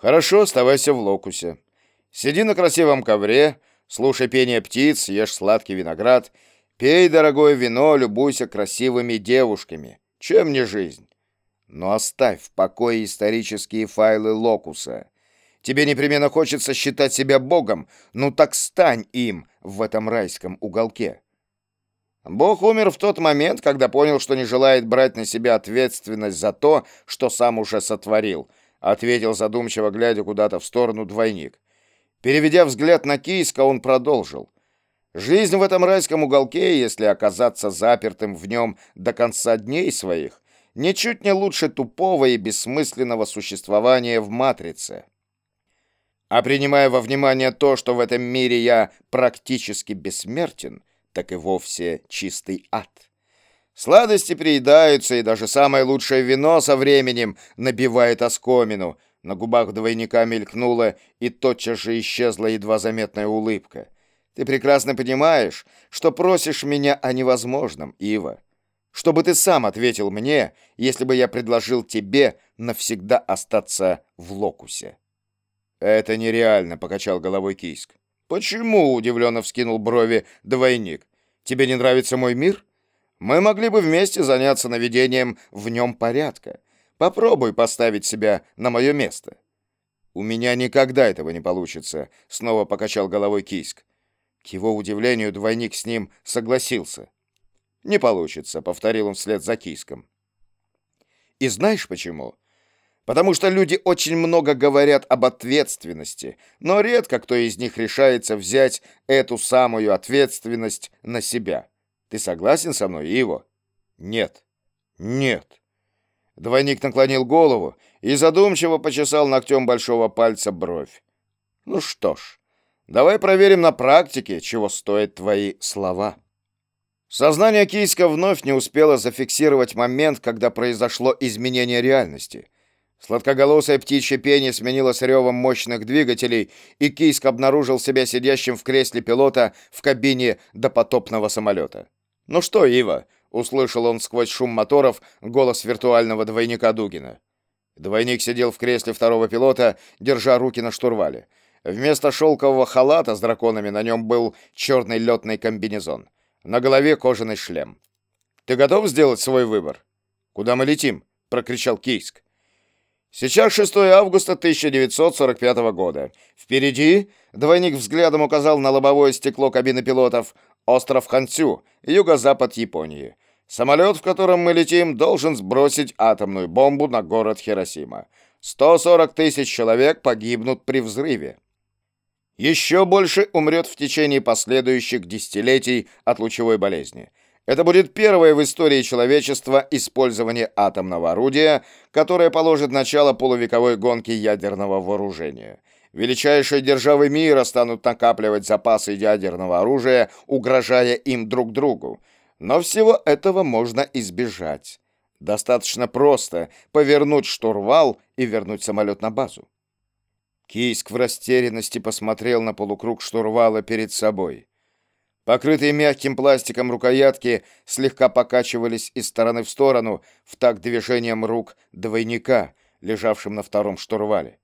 Хорошо, оставайся в локусе. Сиди на красивом ковре, слушай пение птиц, ешь сладкий виноград, пей дорогое вино, любуйся красивыми девушками. Чем не жизнь? Но оставь в покое исторические файлы локуса. Тебе непременно хочется считать себя богом, ну так стань им в этом райском уголке. Бог умер в тот момент, когда понял, что не желает брать на себя ответственность за то, что сам уже сотворил, ответил задумчиво, глядя куда-то в сторону двойник. Переведя взгляд на Кийска, он продолжил. Жизнь в этом райском уголке, если оказаться запертым в нем до конца дней своих, ничуть не лучше тупого и бессмысленного существования в матрице. А принимая во внимание то, что в этом мире я практически бессмертен, так и вовсе чистый ад. Сладости приедаются, и даже самое лучшее вино со временем набивает оскомину. На губах двойника мелькнула, и тотчас же исчезла едва заметная улыбка. Ты прекрасно понимаешь, что просишь меня о невозможном, Ива. Чтобы ты сам ответил мне, если бы я предложил тебе навсегда остаться в локусе. Это нереально, покачал головой Кийск. «Почему?» — удивленно вскинул брови двойник. «Тебе не нравится мой мир? Мы могли бы вместе заняться наведением в нем порядка. Попробуй поставить себя на мое место». «У меня никогда этого не получится», — снова покачал головой Кийск. К его удивлению, двойник с ним согласился. «Не получится», — повторил он вслед за Кийском. «И знаешь почему?» потому что люди очень много говорят об ответственности, но редко кто из них решается взять эту самую ответственность на себя. Ты согласен со мной, Иво? Нет. Нет. Двойник наклонил голову и задумчиво почесал ногтем большого пальца бровь. Ну что ж, давай проверим на практике, чего стоят твои слова. Сознание Кийска вновь не успело зафиксировать момент, когда произошло изменение реальности — Сладкоголосое птичье пение сменилось ревом мощных двигателей, и Кийск обнаружил себя сидящим в кресле пилота в кабине допотопного самолета. «Ну что, Ива?» — услышал он сквозь шум моторов голос виртуального двойника Дугина. Двойник сидел в кресле второго пилота, держа руки на штурвале. Вместо шелкового халата с драконами на нем был черный летный комбинезон. На голове кожаный шлем. «Ты готов сделать свой выбор?» «Куда мы летим?» — прокричал Кийск. Сейчас 6 августа 1945 года. Впереди двойник взглядом указал на лобовое стекло кабины пилотов. Остров Хансю, юго-запад Японии. Самолет, в котором мы летим, должен сбросить атомную бомбу на город Хиросима. 140 тысяч человек погибнут при взрыве. Еще больше умрет в течение последующих десятилетий от лучевой болезни. Это будет первое в истории человечества использование атомного орудия, которое положит начало полувековой гонке ядерного вооружения. Величайшие державы мира станут накапливать запасы ядерного оружия, угрожая им друг другу. Но всего этого можно избежать. Достаточно просто повернуть штурвал и вернуть самолет на базу. Кийск в растерянности посмотрел на полукруг штурвала перед собой. Покрытые мягким пластиком рукоятки слегка покачивались из стороны в сторону в такт движением рук двойника, лежавшим на втором штурвале.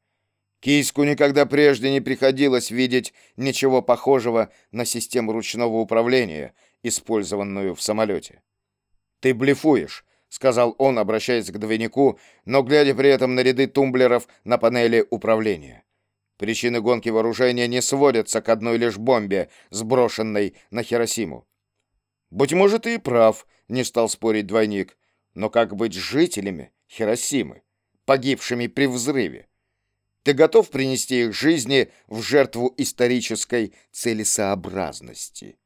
Кийску никогда прежде не приходилось видеть ничего похожего на систему ручного управления, использованную в самолете. «Ты блефуешь», — сказал он, обращаясь к двойнику, но глядя при этом на ряды тумблеров на панели управления. Причины гонки вооружения не сводятся к одной лишь бомбе, сброшенной на Хиросиму. «Быть может, и прав», — не стал спорить двойник. «Но как быть с жителями Хиросимы, погибшими при взрыве? Ты готов принести их жизни в жертву исторической целесообразности?»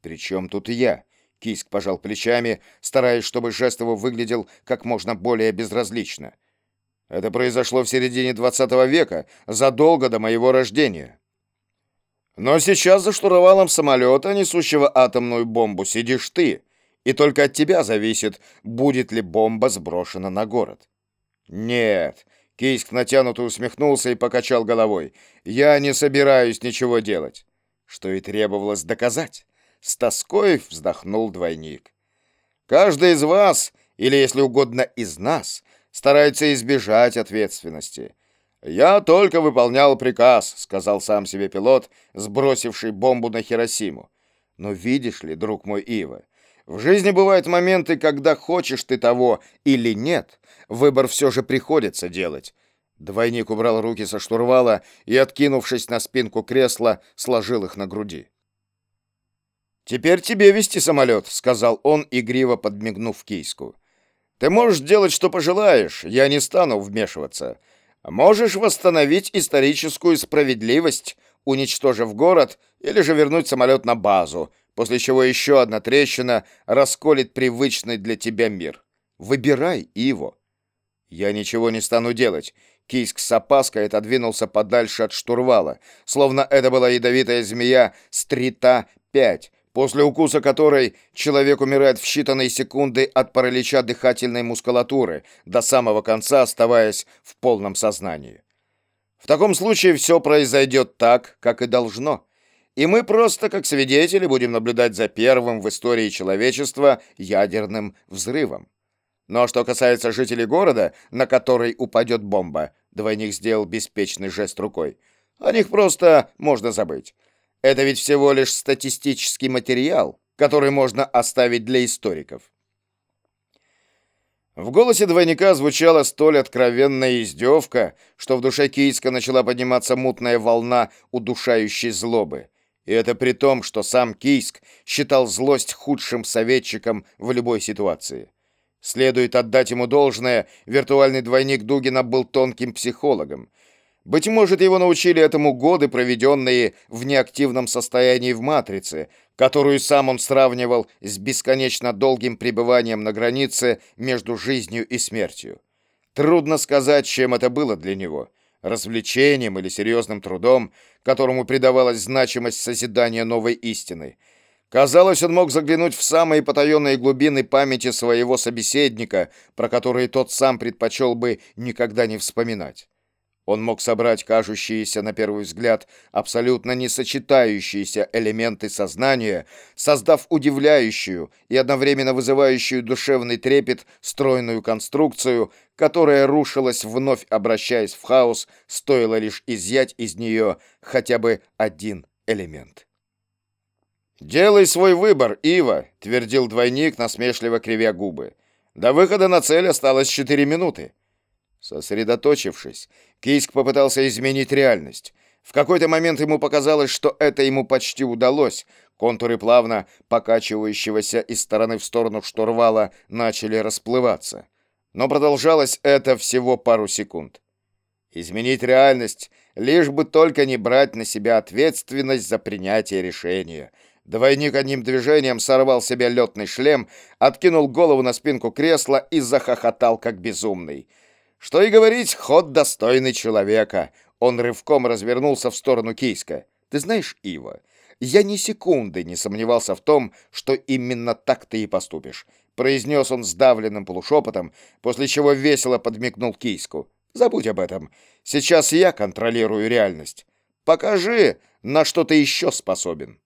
«Причем тут я?» — Киск пожал плечами, стараясь, чтобы жест его выглядел как можно более безразлично. Это произошло в середине 20 века, задолго до моего рождения. Но сейчас за штурвалом самолета, несущего атомную бомбу, сидишь ты, и только от тебя зависит, будет ли бомба сброшена на город. Нет, Кийск натянуто усмехнулся и покачал головой. Я не собираюсь ничего делать. Что и требовалось доказать. С тоской вздохнул двойник. Каждый из вас, или, если угодно, из нас, стараются избежать ответственности. «Я только выполнял приказ», — сказал сам себе пилот, сбросивший бомбу на Хиросиму. «Но видишь ли, друг мой Ива, в жизни бывают моменты, когда хочешь ты того или нет, выбор все же приходится делать». Двойник убрал руки со штурвала и, откинувшись на спинку кресла, сложил их на груди. «Теперь тебе вести самолет», — сказал он, игриво подмигнув киску. «Ты можешь делать, что пожелаешь, я не стану вмешиваться. Можешь восстановить историческую справедливость, уничтожив город, или же вернуть самолет на базу, после чего еще одна трещина расколет привычный для тебя мир. Выбирай его. Я ничего не стану делать. Кийск с опаской отодвинулся подальше от штурвала, словно это была ядовитая змея Стрита-5, после укуса которой человек умирает в считанные секунды от паралича дыхательной мускулатуры, до самого конца оставаясь в полном сознании. В таком случае все произойдет так, как и должно. И мы просто, как свидетели, будем наблюдать за первым в истории человечества ядерным взрывом. Но что касается жителей города, на который упадет бомба, двойник сделал беспечный жест рукой, о них просто можно забыть. Это ведь всего лишь статистический материал, который можно оставить для историков. В голосе двойника звучала столь откровенная издевка, что в душе Кийска начала подниматься мутная волна удушающей злобы. И это при том, что сам Кийск считал злость худшим советчиком в любой ситуации. Следует отдать ему должное, виртуальный двойник Дугина был тонким психологом. Быть может, его научили этому годы, проведенные в неактивном состоянии в «Матрице», которую сам он сравнивал с бесконечно долгим пребыванием на границе между жизнью и смертью. Трудно сказать, чем это было для него – развлечением или серьезным трудом, которому придавалась значимость созидания новой истины. Казалось, он мог заглянуть в самые потаенные глубины памяти своего собеседника, про которые тот сам предпочел бы никогда не вспоминать. Он мог собрать кажущиеся на первый взгляд абсолютно не сочетающиеся элементы сознания, создав удивляющую и одновременно вызывающую душевный трепет стройную конструкцию, которая рушилась вновь обращаясь в хаос, стоило лишь изъять из нее хотя бы один элемент. «Делай свой выбор, Ива», — твердил двойник, насмешливо кривя губы. «До выхода на цель осталось четыре минуты». Сосредоточившись, Кийск попытался изменить реальность. В какой-то момент ему показалось, что это ему почти удалось. Контуры плавно покачивающегося из стороны в сторону штурвала начали расплываться. Но продолжалось это всего пару секунд. Изменить реальность, лишь бы только не брать на себя ответственность за принятие решения. Двойник одним движением сорвал себе летный шлем, откинул голову на спинку кресла и захохотал, как безумный. Что и говорить, ход достойный человека. Он рывком развернулся в сторону Кийска. Ты знаешь, Ива, я ни секунды не сомневался в том, что именно так ты и поступишь, произнес он сдавленным полушепотом, после чего весело подмигнул Кийску. Забудь об этом. Сейчас я контролирую реальность. Покажи, на что ты еще способен.